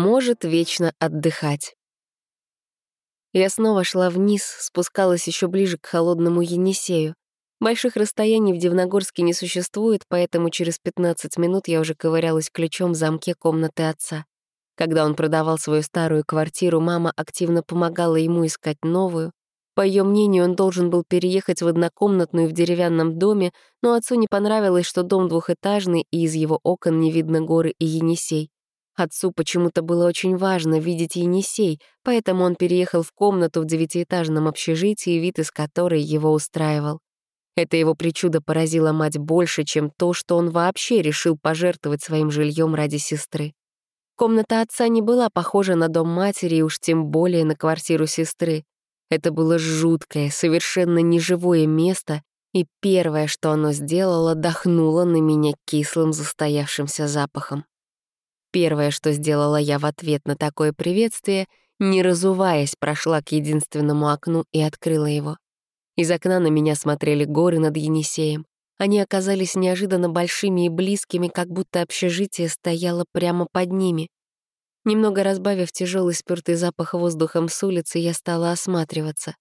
может вечно отдыхать. Я снова шла вниз, спускалась еще ближе к холодному Енисею. Больших расстояний в Дивногорске не существует, поэтому через 15 минут я уже ковырялась ключом в замке комнаты отца. Когда он продавал свою старую квартиру, мама активно помогала ему искать новую. По ее мнению, он должен был переехать в однокомнатную в деревянном доме, но отцу не понравилось, что дом двухэтажный, и из его окон не видно горы и Енисей. Отцу почему-то было очень важно видеть Енисей, поэтому он переехал в комнату в девятиэтажном общежитии, вид из которой его устраивал. Это его причуда поразила мать больше, чем то, что он вообще решил пожертвовать своим жильем ради сестры. Комната отца не была похожа на дом матери и уж тем более на квартиру сестры. Это было жуткое, совершенно неживое место, и первое, что оно сделало, дохнуло на меня кислым застоявшимся запахом. Первое, что сделала я в ответ на такое приветствие, не разуваясь, прошла к единственному окну и открыла его. Из окна на меня смотрели горы над Енисеем. Они оказались неожиданно большими и близкими, как будто общежитие стояло прямо под ними. Немного разбавив тяжелый спёртый запах воздухом с улицы, я стала осматриваться.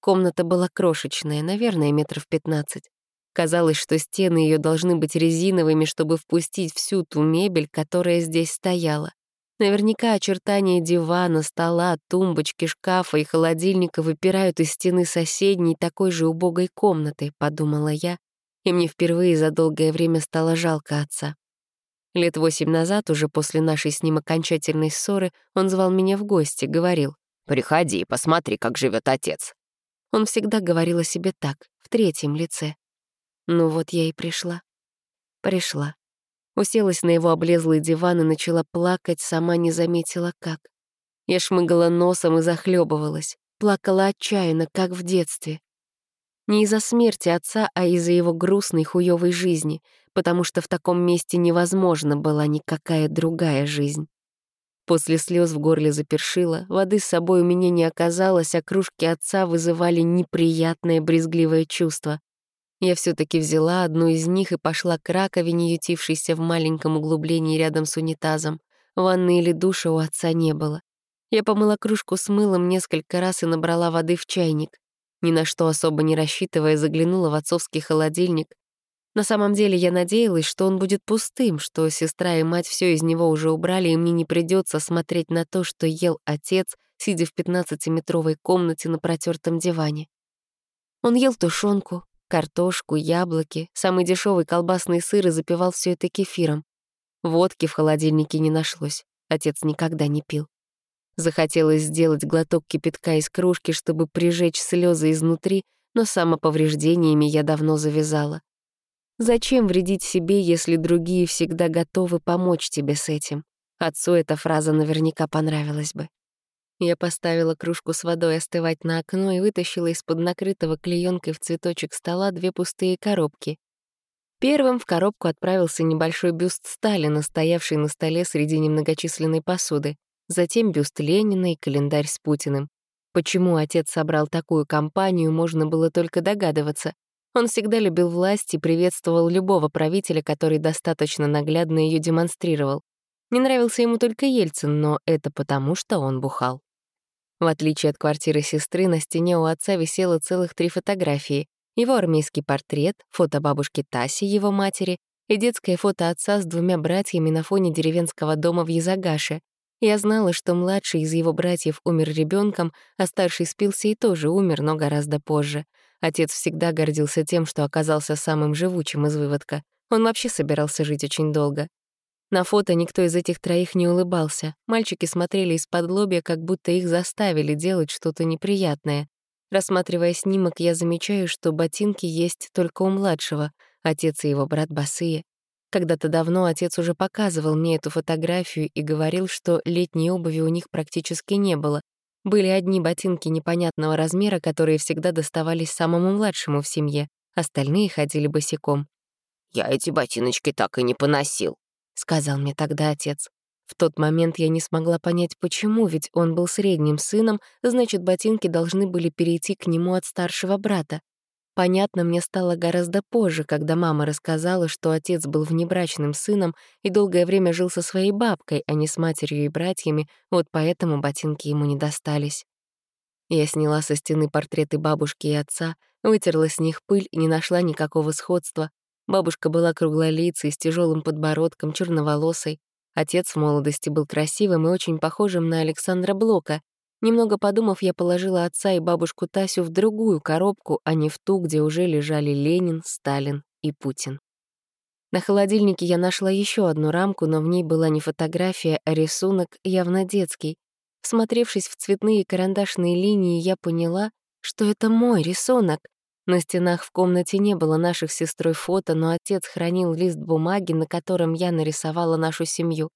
Комната была крошечная, наверное, метров пятнадцать. Казалось, что стены ее должны быть резиновыми, чтобы впустить всю ту мебель, которая здесь стояла. Наверняка очертания дивана, стола, тумбочки, шкафа и холодильника выпирают из стены соседней такой же убогой комнаты, подумала я, и мне впервые за долгое время стало жалко отца. Лет восемь назад, уже после нашей с ним окончательной ссоры, он звал меня в гости, говорил, «Приходи, посмотри, как живет отец». Он всегда говорил о себе так, в третьем лице. Ну вот я и пришла. Пришла. Уселась на его облезлый диван и начала плакать, сама не заметила как. Я шмыгала носом и захлебывалась, плакала отчаянно, как в детстве. Не из-за смерти отца, а из-за его грустной, хуёвой жизни, потому что в таком месте невозможно была никакая другая жизнь. После слез в горле запершило, воды с собой у меня не оказалось, а кружки отца вызывали неприятное брезгливое чувство. Я все таки взяла одну из них и пошла к раковине, ютившейся в маленьком углублении рядом с унитазом. Ванны или душа у отца не было. Я помыла кружку с мылом несколько раз и набрала воды в чайник. Ни на что особо не рассчитывая, заглянула в отцовский холодильник. На самом деле я надеялась, что он будет пустым, что сестра и мать все из него уже убрали, и мне не придется смотреть на то, что ел отец, сидя в 15-метровой комнате на протертом диване. Он ел тушенку, Картошку, яблоки, самый дешевый колбасный сыр и запивал все это кефиром. Водки в холодильнике не нашлось. Отец никогда не пил. Захотелось сделать глоток кипятка из кружки, чтобы прижечь слезы изнутри, но самоповреждениями я давно завязала. Зачем вредить себе, если другие всегда готовы помочь тебе с этим? Отцу эта фраза наверняка понравилась бы. Я поставила кружку с водой остывать на окно и вытащила из-под накрытого клеенкой в цветочек стола две пустые коробки. Первым в коробку отправился небольшой бюст Сталина, стоявший на столе среди немногочисленной посуды. Затем бюст Ленина и календарь с Путиным. Почему отец собрал такую компанию, можно было только догадываться. Он всегда любил власть и приветствовал любого правителя, который достаточно наглядно ее демонстрировал. Не нравился ему только Ельцин, но это потому, что он бухал. В отличие от квартиры сестры, на стене у отца висело целых три фотографии. Его армейский портрет, фото бабушки Таси, его матери, и детское фото отца с двумя братьями на фоне деревенского дома в Язагаше. Я знала, что младший из его братьев умер ребенком, а старший спился и тоже умер, но гораздо позже. Отец всегда гордился тем, что оказался самым живучим из выводка. Он вообще собирался жить очень долго. На фото никто из этих троих не улыбался. Мальчики смотрели из-под лобья, как будто их заставили делать что-то неприятное. Рассматривая снимок, я замечаю, что ботинки есть только у младшего, отец и его брат босые. Когда-то давно отец уже показывал мне эту фотографию и говорил, что летней обуви у них практически не было. Были одни ботинки непонятного размера, которые всегда доставались самому младшему в семье, остальные ходили босиком. «Я эти ботиночки так и не поносил», — сказал мне тогда отец. В тот момент я не смогла понять, почему, ведь он был средним сыном, значит, ботинки должны были перейти к нему от старшего брата. Понятно мне стало гораздо позже, когда мама рассказала, что отец был внебрачным сыном и долгое время жил со своей бабкой, а не с матерью и братьями, вот поэтому ботинки ему не достались. Я сняла со стены портреты бабушки и отца, вытерла с них пыль и не нашла никакого сходства. Бабушка была круглолицей, с тяжелым подбородком, черноволосой. Отец в молодости был красивым и очень похожим на Александра Блока, Немного подумав, я положила отца и бабушку Тасю в другую коробку, а не в ту, где уже лежали Ленин, Сталин и Путин. На холодильнике я нашла еще одну рамку, но в ней была не фотография, а рисунок, явно детский. Всмотревшись в цветные карандашные линии, я поняла, что это мой рисунок. На стенах в комнате не было наших сестрой фото, но отец хранил лист бумаги, на котором я нарисовала нашу семью.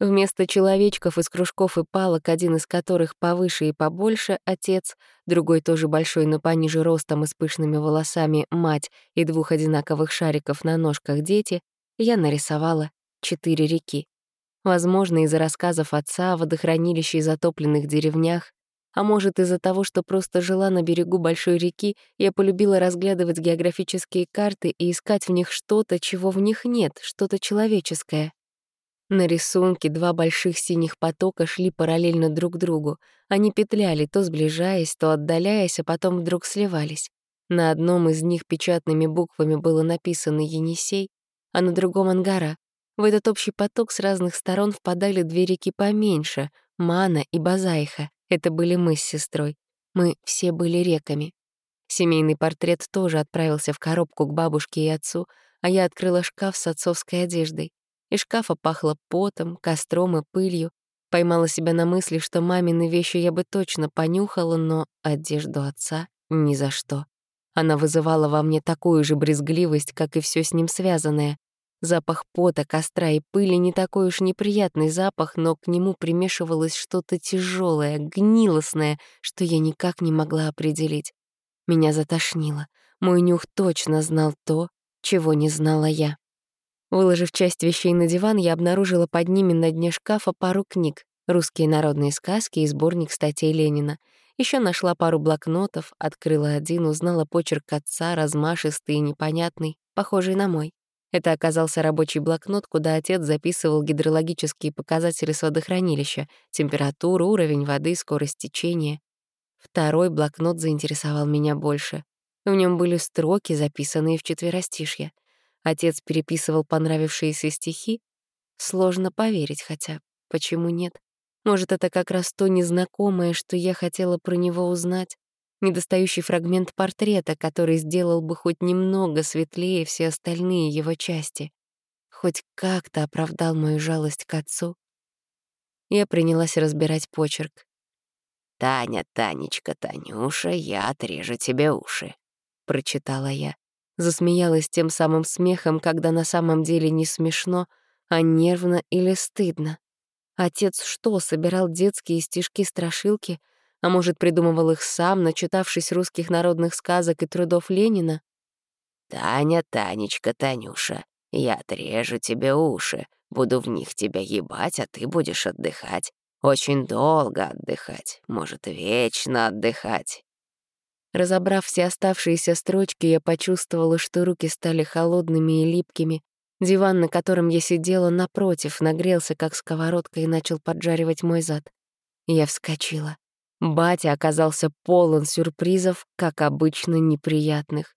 Вместо человечков из кружков и палок, один из которых повыше и побольше — отец, другой тоже большой, но пониже ростом и с пышными волосами — мать и двух одинаковых шариков на ножках дети, я нарисовала четыре реки. Возможно, из-за рассказов отца о водохранилище и затопленных деревнях, а может, из-за того, что просто жила на берегу большой реки, я полюбила разглядывать географические карты и искать в них что-то, чего в них нет, что-то человеческое. На рисунке два больших синих потока шли параллельно друг другу. Они петляли, то сближаясь, то отдаляясь, а потом вдруг сливались. На одном из них печатными буквами было написано «Енисей», а на другом — «Ангара». В этот общий поток с разных сторон впадали две реки поменьше — Мана и Базайха. Это были мы с сестрой. Мы все были реками. Семейный портрет тоже отправился в коробку к бабушке и отцу, а я открыла шкаф с отцовской одеждой. Из шкафа пахло потом, костром и пылью. Поймала себя на мысли, что мамины вещи я бы точно понюхала, но одежду отца — ни за что. Она вызывала во мне такую же брезгливость, как и все с ним связанное. Запах пота, костра и пыли не такой уж неприятный запах, но к нему примешивалось что-то тяжелое, гнилостное, что я никак не могла определить. Меня затошнило. Мой нюх точно знал то, чего не знала я. Выложив часть вещей на диван, я обнаружила под ними на дне шкафа пару книг, русские народные сказки и сборник статей Ленина. Еще нашла пару блокнотов, открыла один, узнала почерк отца, размашистый и непонятный, похожий на мой. Это оказался рабочий блокнот, куда отец записывал гидрологические показатели с водохранилища, температуру, уровень воды, скорость течения. Второй блокнот заинтересовал меня больше. В нем были строки, записанные в четверостишье. Отец переписывал понравившиеся стихи. Сложно поверить, хотя почему нет? Может, это как раз то незнакомое, что я хотела про него узнать? Недостающий фрагмент портрета, который сделал бы хоть немного светлее все остальные его части. Хоть как-то оправдал мою жалость к отцу. Я принялась разбирать почерк. «Таня, Танечка, Танюша, я отрежу тебе уши», — прочитала я. Засмеялась тем самым смехом, когда на самом деле не смешно, а нервно или стыдно. Отец что, собирал детские стишки-страшилки, а может, придумывал их сам, начитавшись русских народных сказок и трудов Ленина? «Таня, Танечка, Танюша, я отрежу тебе уши, буду в них тебя ебать, а ты будешь отдыхать. Очень долго отдыхать, может, вечно отдыхать. Разобрав все оставшиеся строчки, я почувствовала, что руки стали холодными и липкими. Диван, на котором я сидела, напротив, нагрелся, как сковородка, и начал поджаривать мой зад. Я вскочила. Батя оказался полон сюрпризов, как обычно, неприятных.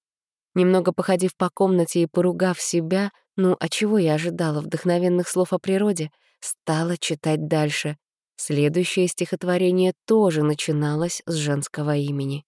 Немного походив по комнате и поругав себя, ну, а чего я ожидала, вдохновенных слов о природе, стала читать дальше. Следующее стихотворение тоже начиналось с женского имени.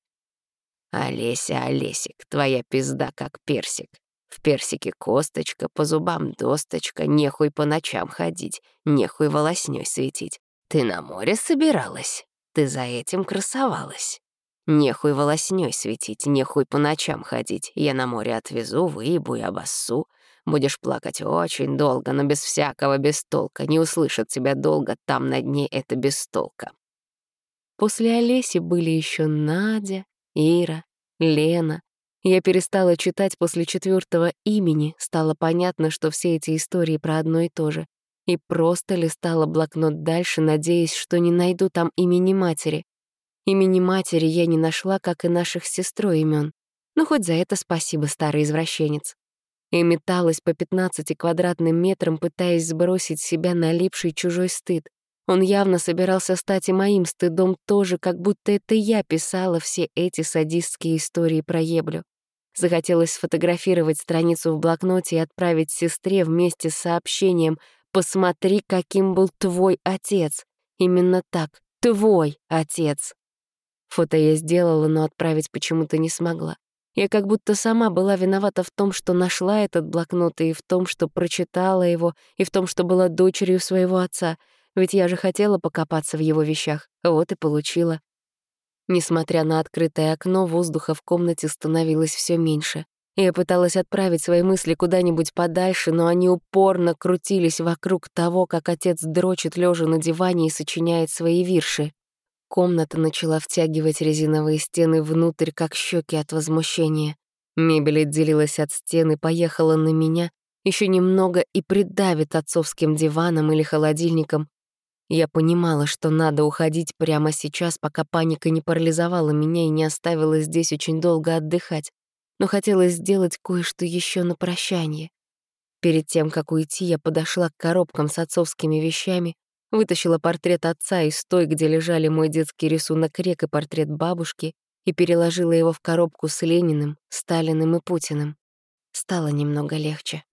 Олеся, Олесик, твоя пизда как персик. В персике косточка, по зубам досточка, нехуй по ночам ходить, нехуй волоснёй светить. Ты на море собиралась? Ты за этим красовалась? Нехуй волоснёй светить, нехуй по ночам ходить. Я на море отвезу, выебу и обоссу. Будешь плакать очень долго, но без всякого бестолка. Не услышат тебя долго, там на дне это бестолка. После Олеси были еще Надя, Ира, Лена. Я перестала читать после четвертого имени, стало понятно, что все эти истории про одно и то же. И просто листала блокнот дальше, надеясь, что не найду там имени матери. Имени матери я не нашла, как и наших сестрой имен. Ну, хоть за это спасибо, старый извращенец. И металась по 15 квадратным метрам, пытаясь сбросить с себя налипший чужой стыд. Он явно собирался стать и моим стыдом тоже, как будто это я писала все эти садистские истории про еблю. Захотелось сфотографировать страницу в блокноте и отправить сестре вместе с сообщением «Посмотри, каким был твой отец». Именно так, твой отец. Фото я сделала, но отправить почему-то не смогла. Я как будто сама была виновата в том, что нашла этот блокнот, и в том, что прочитала его, и в том, что была дочерью своего отца — ведь я же хотела покопаться в его вещах, вот и получила. Несмотря на открытое окно, воздуха в комнате становилось все меньше. Я пыталась отправить свои мысли куда-нибудь подальше, но они упорно крутились вокруг того, как отец дрочит лежа на диване и сочиняет свои вирши. Комната начала втягивать резиновые стены внутрь, как щеки от возмущения. Мебель отделилась от стены, поехала на меня, еще немного и придавит отцовским диваном или холодильником, я понимала, что надо уходить прямо сейчас, пока паника не парализовала меня и не оставила здесь очень долго отдыхать, но хотелось сделать кое-что еще на прощание. Перед тем, как уйти, я подошла к коробкам с отцовскими вещами, вытащила портрет отца из той, где лежали мой детский рисунок рек и портрет бабушки, и переложила его в коробку с Лениным, Сталиным и Путиным. Стало немного легче.